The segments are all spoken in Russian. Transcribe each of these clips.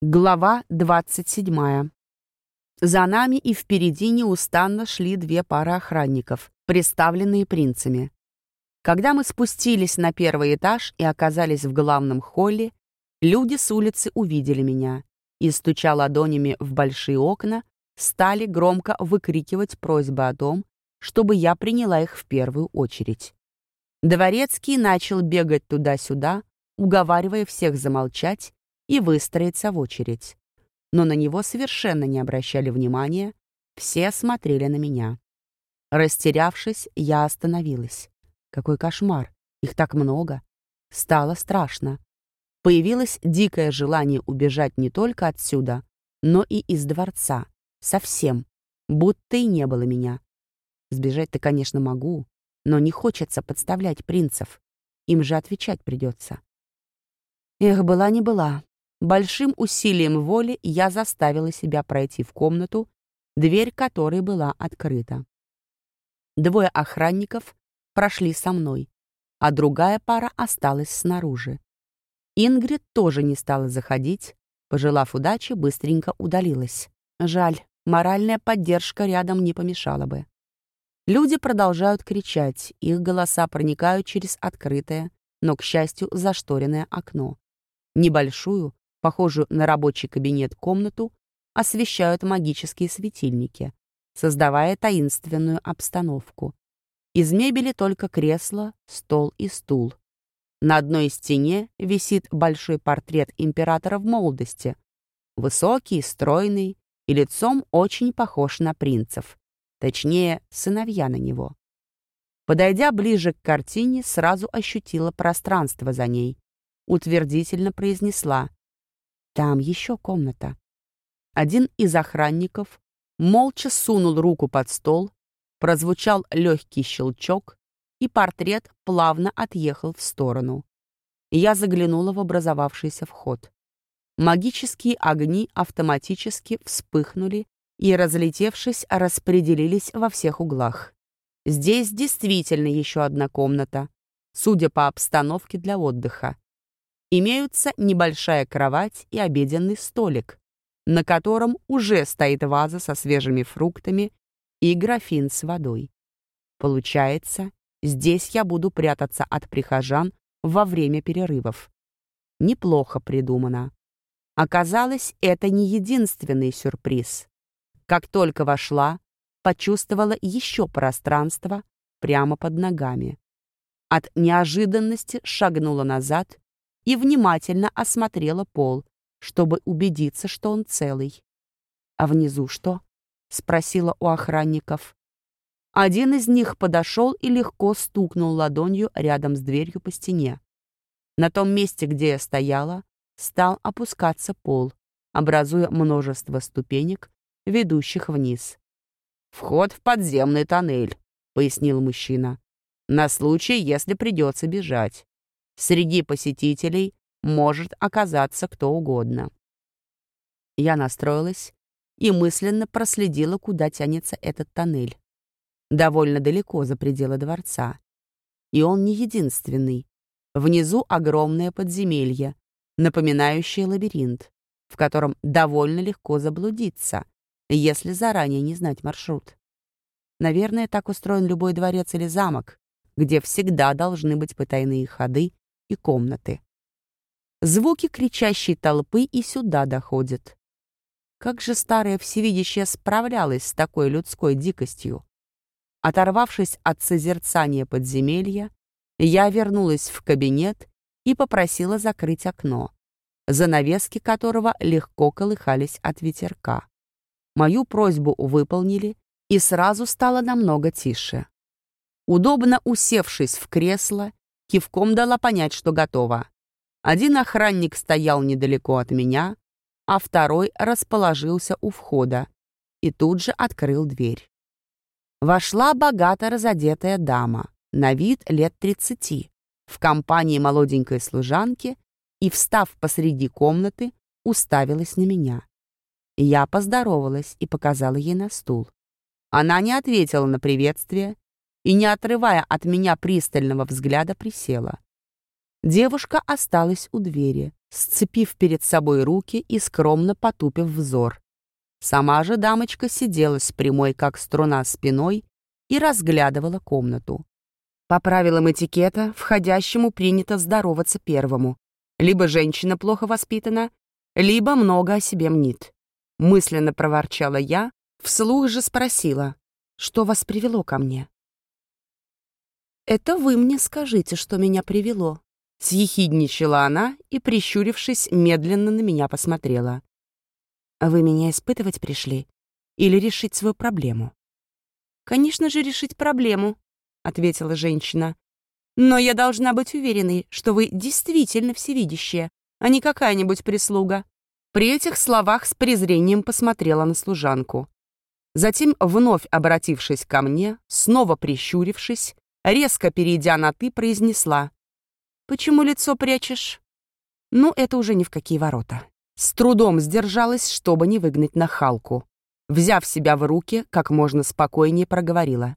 Глава 27. За нами и впереди неустанно шли две пары охранников, представленные принцами. Когда мы спустились на первый этаж и оказались в главном холле, люди с улицы увидели меня и, стуча ладонями в большие окна, стали громко выкрикивать просьбы о том, чтобы я приняла их в первую очередь. Дворецкий начал бегать туда-сюда, уговаривая всех замолчать и выстроиться в очередь. Но на него совершенно не обращали внимания, все смотрели на меня. Растерявшись, я остановилась. Какой кошмар, их так много. Стало страшно. Появилось дикое желание убежать не только отсюда, но и из дворца. Совсем. Будто и не было меня. Сбежать-то, конечно, могу, но не хочется подставлять принцев. Им же отвечать придется. Эх, была не была. Большим усилием воли я заставила себя пройти в комнату, дверь которой была открыта. Двое охранников прошли со мной, а другая пара осталась снаружи. Ингрид тоже не стала заходить, пожелав удачи, быстренько удалилась. Жаль, моральная поддержка рядом не помешала бы. Люди продолжают кричать, их голоса проникают через открытое, но, к счастью, зашторенное окно. Небольшую, похожую на рабочий кабинет комнату, освещают магические светильники, создавая таинственную обстановку. Из мебели только кресло, стол и стул. На одной стене висит большой портрет императора в молодости. Высокий, стройный и лицом очень похож на принцев. Точнее, сыновья на него. Подойдя ближе к картине, сразу ощутила пространство за ней. Утвердительно произнесла там еще комната. Один из охранников молча сунул руку под стол, прозвучал легкий щелчок, и портрет плавно отъехал в сторону. Я заглянула в образовавшийся вход. Магические огни автоматически вспыхнули и, разлетевшись, распределились во всех углах. Здесь действительно еще одна комната, судя по обстановке для отдыха имеются небольшая кровать и обеденный столик, на котором уже стоит ваза со свежими фруктами и графин с водой. Получается, здесь я буду прятаться от прихожан во время перерывов. Неплохо придумано. Оказалось, это не единственный сюрприз. Как только вошла, почувствовала еще пространство прямо под ногами. От неожиданности шагнула назад и внимательно осмотрела пол, чтобы убедиться, что он целый. «А внизу что?» — спросила у охранников. Один из них подошел и легко стукнул ладонью рядом с дверью по стене. На том месте, где я стояла, стал опускаться пол, образуя множество ступенек, ведущих вниз. «Вход в подземный тоннель», — пояснил мужчина. «На случай, если придется бежать. Среди посетителей может оказаться кто угодно. Я настроилась и мысленно проследила, куда тянется этот тоннель. Довольно далеко за пределы дворца. И он не единственный. Внизу огромное подземелье, напоминающее лабиринт, в котором довольно легко заблудиться, если заранее не знать маршрут. Наверное, так устроен любой дворец или замок, где всегда должны быть потайные ходы и комнаты. Звуки кричащей толпы и сюда доходят. Как же старая всевидящая справлялась с такой людской дикостью? Оторвавшись от созерцания подземелья, я вернулась в кабинет и попросила закрыть окно, занавески которого легко колыхались от ветерка. Мою просьбу выполнили, и сразу стало намного тише. Удобно усевшись в кресло, кивком дала понять, что готова. Один охранник стоял недалеко от меня, а второй расположился у входа и тут же открыл дверь. Вошла богато разодетая дама, на вид лет тридцати, в компании молоденькой служанки и, встав посреди комнаты, уставилась на меня. Я поздоровалась и показала ей на стул. Она не ответила на приветствие, и, не отрывая от меня пристального взгляда, присела. Девушка осталась у двери, сцепив перед собой руки и скромно потупив взор. Сама же дамочка сидела с прямой, как струна, спиной и разглядывала комнату. По правилам этикета, входящему принято здороваться первому. Либо женщина плохо воспитана, либо много о себе мнит. Мысленно проворчала я, вслух же спросила, что вас привело ко мне? «Это вы мне скажите, что меня привело», — съехидничала она и, прищурившись, медленно на меня посмотрела. «Вы меня испытывать пришли или решить свою проблему?» «Конечно же, решить проблему», — ответила женщина. «Но я должна быть уверенной, что вы действительно всевидящая, а не какая-нибудь прислуга». При этих словах с презрением посмотрела на служанку. Затем, вновь обратившись ко мне, снова прищурившись, резко перейдя на «ты», произнесла. «Почему лицо прячешь?» Ну, это уже ни в какие ворота. С трудом сдержалась, чтобы не выгнать нахалку. Взяв себя в руки, как можно спокойнее проговорила.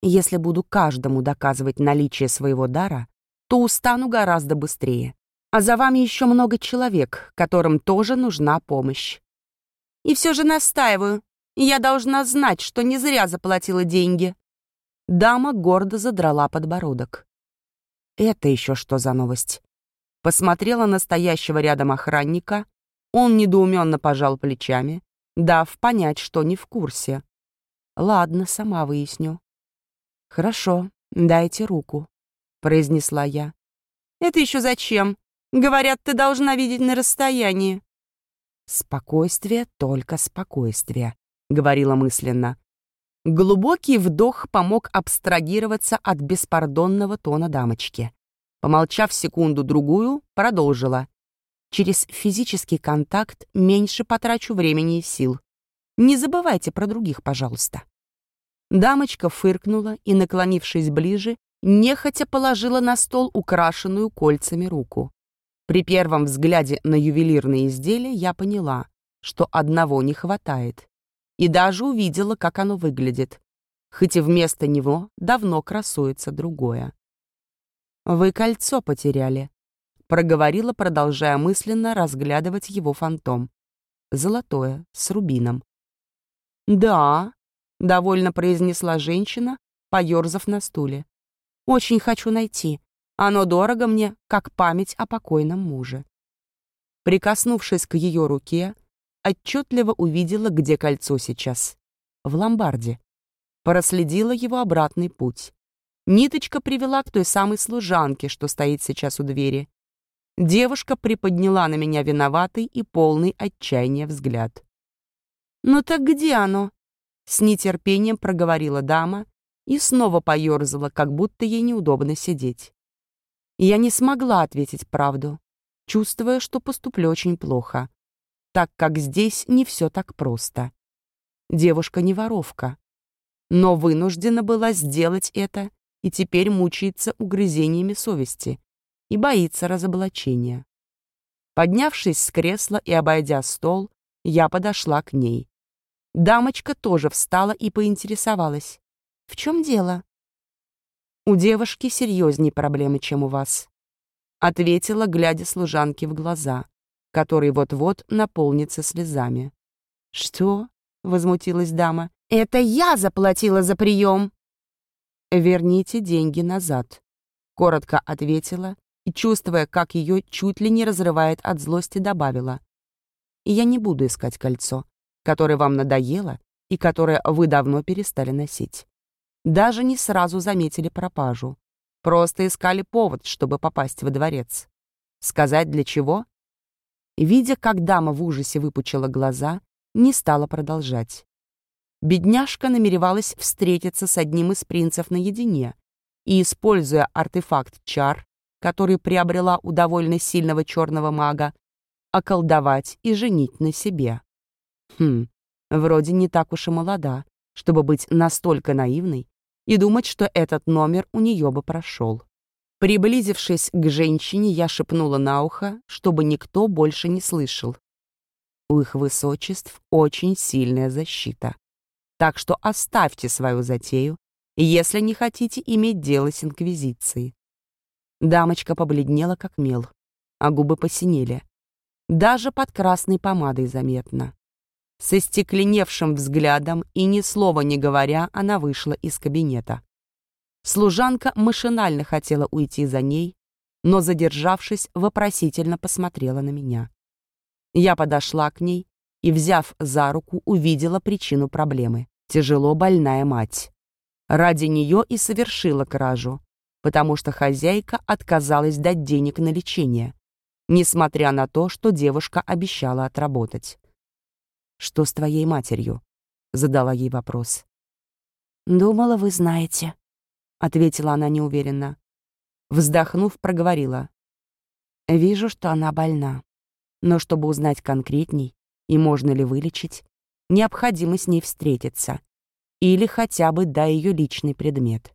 «Если буду каждому доказывать наличие своего дара, то устану гораздо быстрее. А за вами еще много человек, которым тоже нужна помощь. И все же настаиваю, я должна знать, что не зря заплатила деньги». Дама гордо задрала подбородок. «Это еще что за новость?» Посмотрела на стоящего рядом охранника. Он недоуменно пожал плечами, дав понять, что не в курсе. «Ладно, сама выясню». «Хорошо, дайте руку», — произнесла я. «Это еще зачем? Говорят, ты должна видеть на расстоянии». «Спокойствие, только спокойствие», — говорила мысленно. Глубокий вдох помог абстрагироваться от беспардонного тона дамочки. Помолчав секунду-другую, продолжила. «Через физический контакт меньше потрачу времени и сил. Не забывайте про других, пожалуйста». Дамочка фыркнула и, наклонившись ближе, нехотя положила на стол украшенную кольцами руку. При первом взгляде на ювелирные изделия я поняла, что одного не хватает и даже увидела, как оно выглядит, хоть и вместо него давно красуется другое. «Вы кольцо потеряли», — проговорила, продолжая мысленно разглядывать его фантом. Золотое, с рубином. «Да», — довольно произнесла женщина, поерзав на стуле. «Очень хочу найти. Оно дорого мне, как память о покойном муже». Прикоснувшись к ее руке, отчетливо увидела, где кольцо сейчас. В ломбарде. Проследила его обратный путь. Ниточка привела к той самой служанке, что стоит сейчас у двери. Девушка приподняла на меня виноватый и полный отчаяния взгляд. «Ну так где оно?» С нетерпением проговорила дама и снова поерзала, как будто ей неудобно сидеть. Я не смогла ответить правду, чувствуя, что поступлю очень плохо так как здесь не все так просто. Девушка не воровка, но вынуждена была сделать это и теперь мучается угрызениями совести и боится разоблачения. Поднявшись с кресла и обойдя стол, я подошла к ней. Дамочка тоже встала и поинтересовалась. «В чем дело?» «У девушки серьезнее проблемы, чем у вас», — ответила, глядя служанке в глаза который вот-вот наполнится слезами. «Что?» — возмутилась дама. «Это я заплатила за прием!» «Верните деньги назад», — коротко ответила и, чувствуя, как ее чуть ли не разрывает от злости, добавила. «И я не буду искать кольцо, которое вам надоело и которое вы давно перестали носить. Даже не сразу заметили пропажу. Просто искали повод, чтобы попасть во дворец. Сказать для чего? Видя, как дама в ужасе выпучила глаза, не стала продолжать. Бедняжка намеревалась встретиться с одним из принцев наедине и, используя артефакт чар, который приобрела у довольно сильного черного мага, околдовать и женить на себе. Хм, вроде не так уж и молода, чтобы быть настолько наивной и думать, что этот номер у нее бы прошел. Приблизившись к женщине, я шепнула на ухо, чтобы никто больше не слышал. У их высочеств очень сильная защита. Так что оставьте свою затею, если не хотите иметь дело с Инквизицией. Дамочка побледнела, как мел, а губы посинели. Даже под красной помадой заметно. Со стекленевшим взглядом и ни слова не говоря, она вышла из кабинета. Служанка машинально хотела уйти за ней, но, задержавшись, вопросительно посмотрела на меня. Я подошла к ней и, взяв за руку, увидела причину проблемы. Тяжело больная мать. Ради нее и совершила кражу, потому что хозяйка отказалась дать денег на лечение, несмотря на то, что девушка обещала отработать. «Что с твоей матерью?» — задала ей вопрос. «Думала, вы знаете», — ответила она неуверенно. Вздохнув, проговорила. «Вижу, что она больна. Но чтобы узнать конкретней и можно ли вылечить, необходимо с ней встретиться. Или хотя бы дай ее личный предмет».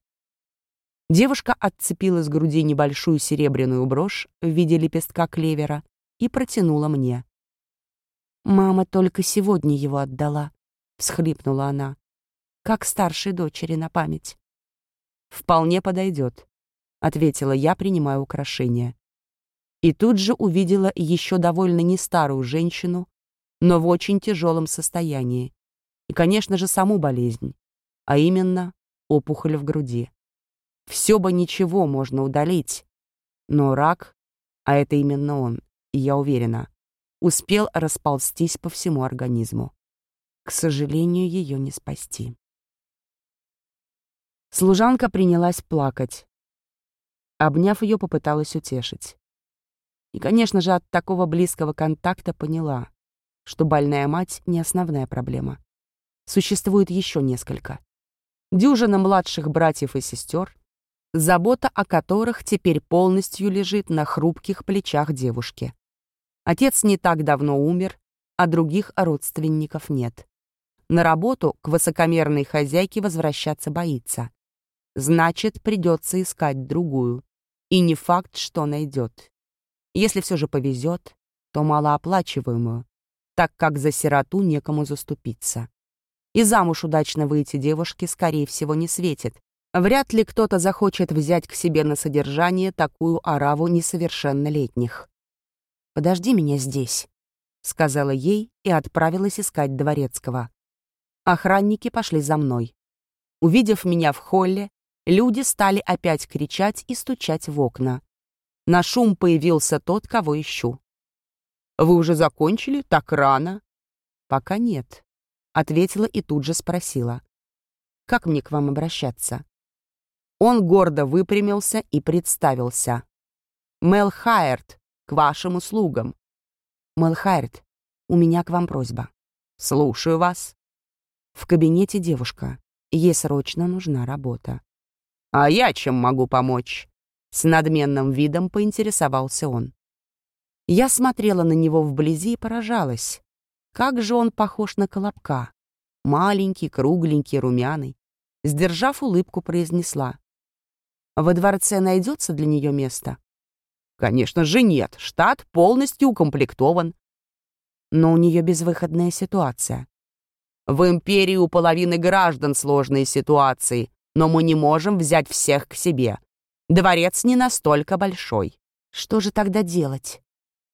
Девушка отцепила с груди небольшую серебряную брошь в виде лепестка клевера и протянула мне. «Мама только сегодня его отдала», — всхлипнула она, «как старшей дочери на память». «Вполне подойдет», ответила я, принимая украшение. И тут же увидела еще довольно не старую женщину, но в очень тяжелом состоянии. И, конечно же, саму болезнь, а именно опухоль в груди. Все бы ничего можно удалить, но рак, а это именно он, я уверена, успел расползтись по всему организму. К сожалению, ее не спасти. Служанка принялась плакать, Обняв ее, попыталась утешить. И, конечно же, от такого близкого контакта поняла, что больная мать — не основная проблема. Существует еще несколько. Дюжина младших братьев и сестер, забота о которых теперь полностью лежит на хрупких плечах девушки. Отец не так давно умер, а других родственников нет. На работу к высокомерной хозяйке возвращаться боится. Значит, придется искать другую. И не факт, что найдет. Если все же повезет, то малооплачиваемую, так как за сироту некому заступиться. И замуж удачно выйти девушке, скорее всего, не светит. Вряд ли кто-то захочет взять к себе на содержание такую ораву несовершеннолетних. «Подожди меня здесь», — сказала ей и отправилась искать Дворецкого. Охранники пошли за мной. Увидев меня в холле, люди стали опять кричать и стучать в окна. На шум появился тот, кого ищу. «Вы уже закончили? Так рано?» «Пока нет», — ответила и тут же спросила. «Как мне к вам обращаться?» Он гордо выпрямился и представился. «Мел Хайерт, к вашим услугам». «Мел Хайерт, у меня к вам просьба». «Слушаю вас». В кабинете девушка. Ей срочно нужна работа. «А я чем могу помочь?» С надменным видом поинтересовался он. Я смотрела на него вблизи и поражалась. Как же он похож на колобка. Маленький, кругленький, румяный. Сдержав улыбку, произнесла. «Во дворце найдется для нее место?» «Конечно же нет. Штат полностью укомплектован». «Но у нее безвыходная ситуация». «В империи у половины граждан сложные ситуации но мы не можем взять всех к себе. Дворец не настолько большой. Что же тогда делать?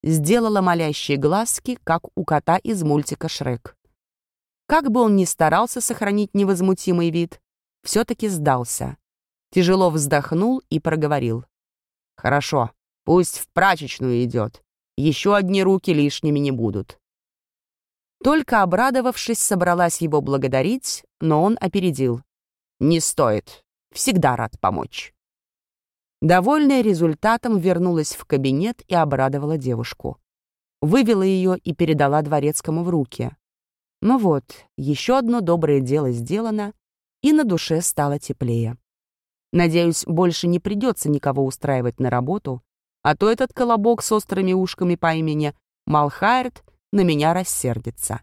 Сделала молящие глазки, как у кота из мультика «Шрек». Как бы он ни старался сохранить невозмутимый вид, все-таки сдался. Тяжело вздохнул и проговорил. «Хорошо, пусть в прачечную идет. Еще одни руки лишними не будут». Только обрадовавшись, собралась его благодарить, но он опередил. «Не стоит. Всегда рад помочь». Довольная результатом, вернулась в кабинет и обрадовала девушку. Вывела ее и передала дворецкому в руки. Ну вот, еще одно доброе дело сделано, и на душе стало теплее. Надеюсь, больше не придется никого устраивать на работу, а то этот колобок с острыми ушками по имени Малхайрт на меня рассердится.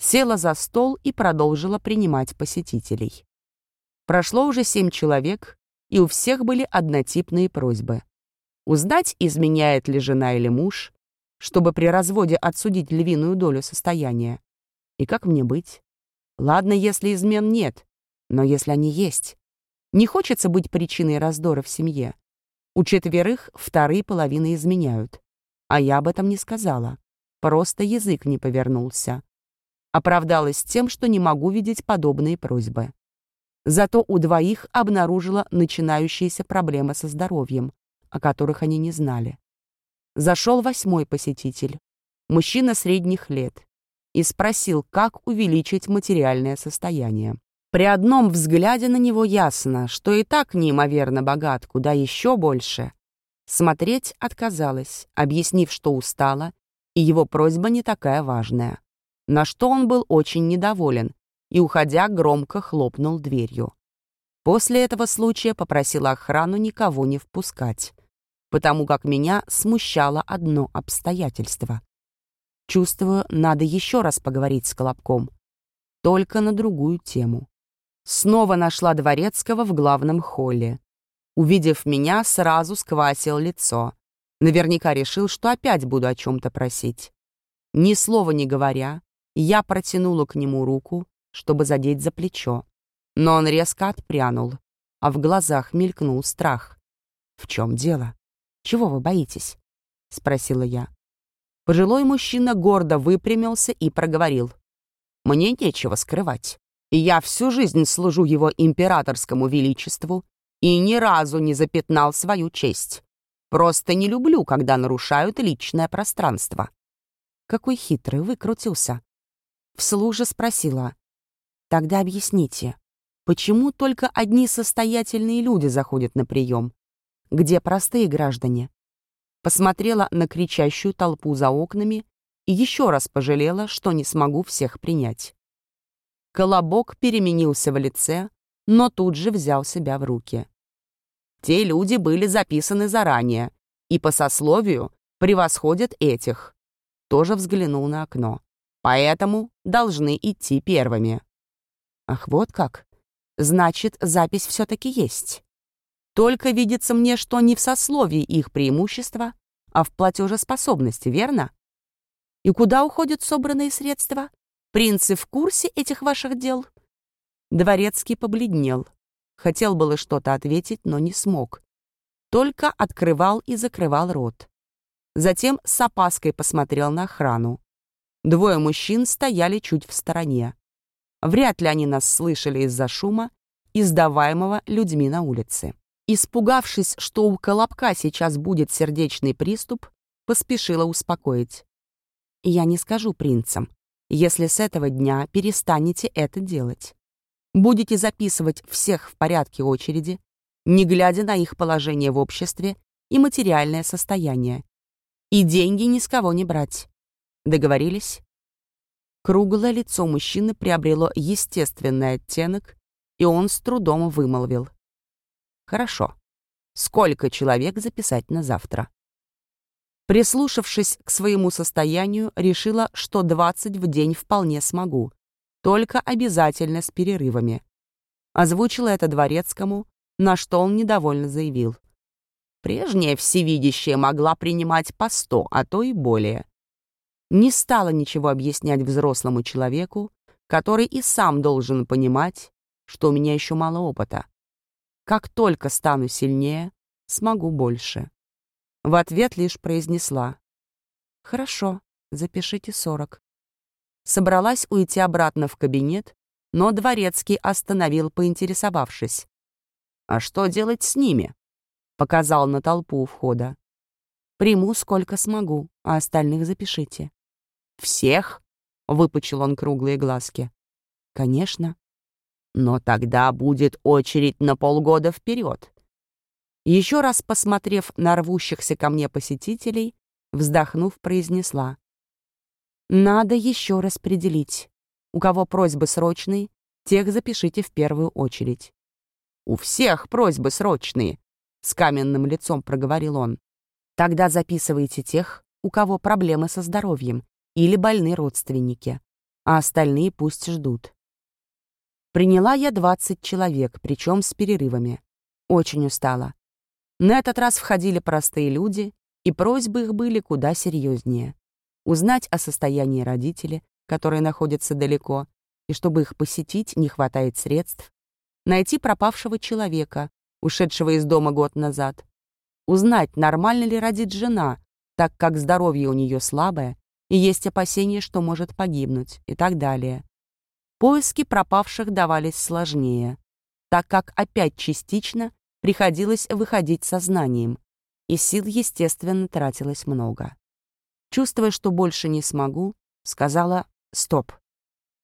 Села за стол и продолжила принимать посетителей. Прошло уже семь человек, и у всех были однотипные просьбы. Узнать, изменяет ли жена или муж, чтобы при разводе отсудить львиную долю состояния. И как мне быть? Ладно, если измен нет, но если они есть. Не хочется быть причиной раздора в семье. У четверых вторые половины изменяют. А я об этом не сказала. Просто язык не повернулся. Оправдалась тем, что не могу видеть подобные просьбы. Зато у двоих обнаружила начинающиеся проблемы со здоровьем, о которых они не знали. Зашел восьмой посетитель, мужчина средних лет, и спросил, как увеличить материальное состояние. При одном взгляде на него ясно, что и так неимоверно богат, куда еще больше. Смотреть отказалась, объяснив, что устала, и его просьба не такая важная. На что он был очень недоволен и, уходя, громко хлопнул дверью. После этого случая попросила охрану никого не впускать, потому как меня смущало одно обстоятельство. Чувствую, надо еще раз поговорить с Колобком. Только на другую тему. Снова нашла Дворецкого в главном холле. Увидев меня, сразу сквасил лицо. Наверняка решил, что опять буду о чем-то просить. Ни слова не говоря, я протянула к нему руку, чтобы задеть за плечо. Но он резко отпрянул, а в глазах мелькнул страх. «В чем дело? Чего вы боитесь?» — спросила я. Пожилой мужчина гордо выпрямился и проговорил. «Мне нечего скрывать. Я всю жизнь служу его императорскому величеству и ни разу не запятнал свою честь. Просто не люблю, когда нарушают личное пространство». Какой хитрый выкрутился. Вслух же спросила. «Тогда объясните, почему только одни состоятельные люди заходят на прием? Где простые граждане?» посмотрела на кричащую толпу за окнами и еще раз пожалела, что не смогу всех принять. Колобок переменился в лице, но тут же взял себя в руки. Те люди были записаны заранее и по сословию превосходят этих. Тоже взглянул на окно. Поэтому должны идти первыми. Ах, вот как. Значит, запись все-таки есть. Только видится мне, что не в сословии их преимущества, а в платежеспособности, верно? И куда уходят собранные средства? Принцы в курсе этих ваших дел? Дворецкий побледнел. Хотел было что-то ответить, но не смог. Только открывал и закрывал рот. Затем с опаской посмотрел на охрану. Двое мужчин стояли чуть в стороне. Вряд ли они нас слышали из-за шума, издаваемого людьми на улице. Испугавшись, что у Колобка сейчас будет сердечный приступ, поспешила успокоить. «Я не скажу принцам, если с этого дня перестанете это делать. Будете записывать всех в порядке очереди, не глядя на их положение в обществе и материальное состояние. И деньги ни с кого не брать. Договорились?» Круглое лицо мужчины приобрело естественный оттенок, и он с трудом вымолвил. Хорошо. Сколько человек записать на завтра? Прислушавшись к своему состоянию, решила, что 20 в день вполне смогу. Только обязательно с перерывами. Озвучила это дворецкому, на что он недовольно заявил. Прежняя всевидящая могла принимать по сто, а то и более. Не стала ничего объяснять взрослому человеку, который и сам должен понимать, что у меня еще мало опыта. Как только стану сильнее, смогу больше. В ответ лишь произнесла. «Хорошо, запишите сорок». Собралась уйти обратно в кабинет, но Дворецкий остановил, поинтересовавшись. «А что делать с ними?» — показал на толпу у входа. «Приму сколько смогу, а остальных запишите». «Всех?» — выпучил он круглые глазки. «Конечно. Но тогда будет очередь на полгода вперед. Еще раз посмотрев на рвущихся ко мне посетителей, вздохнув, произнесла. «Надо еще распределить. У кого просьбы срочные, тех запишите в первую очередь». «У всех просьбы срочные», — с каменным лицом проговорил он. «Тогда записывайте тех, у кого проблемы со здоровьем или больные родственники, а остальные пусть ждут. Приняла я 20 человек, причем с перерывами. Очень устала. На этот раз входили простые люди, и просьбы их были куда серьезнее. Узнать о состоянии родителей, которые находятся далеко, и чтобы их посетить, не хватает средств. Найти пропавшего человека, ушедшего из дома год назад. Узнать, нормально ли родит жена, так как здоровье у нее слабое, и есть опасения, что может погибнуть, и так далее. Поиски пропавших давались сложнее, так как опять частично приходилось выходить сознанием, и сил, естественно, тратилось много. Чувствуя, что больше не смогу, сказала «стоп»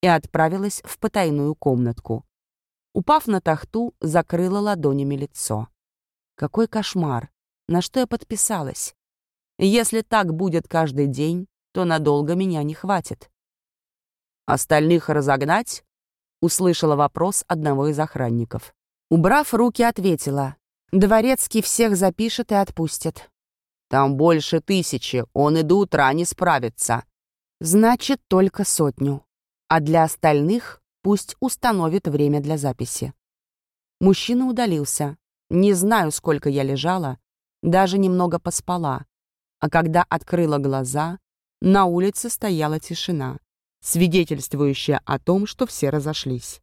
и отправилась в потайную комнатку. Упав на тахту, закрыла ладонями лицо. Какой кошмар! На что я подписалась? Если так будет каждый день, то надолго меня не хватит. «Остальных разогнать?» — услышала вопрос одного из охранников. Убрав руки, ответила. «Дворецкий всех запишет и отпустит». «Там больше тысячи, он и до утра не справится». «Значит, только сотню. А для остальных пусть установит время для записи». Мужчина удалился. Не знаю, сколько я лежала, даже немного поспала. А когда открыла глаза, на улице стояла тишина, свидетельствующая о том, что все разошлись.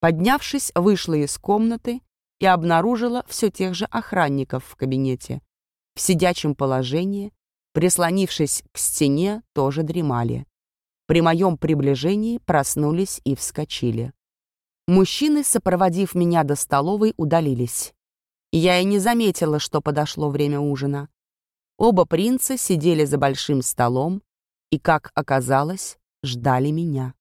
Поднявшись, вышла из комнаты и обнаружила все тех же охранников в кабинете. В сидячем положении, прислонившись к стене, тоже дремали. При моем приближении проснулись и вскочили. Мужчины, сопроводив меня до столовой, удалились. Я и не заметила, что подошло время ужина. Оба принца сидели за большим столом и, как оказалось, ждали меня.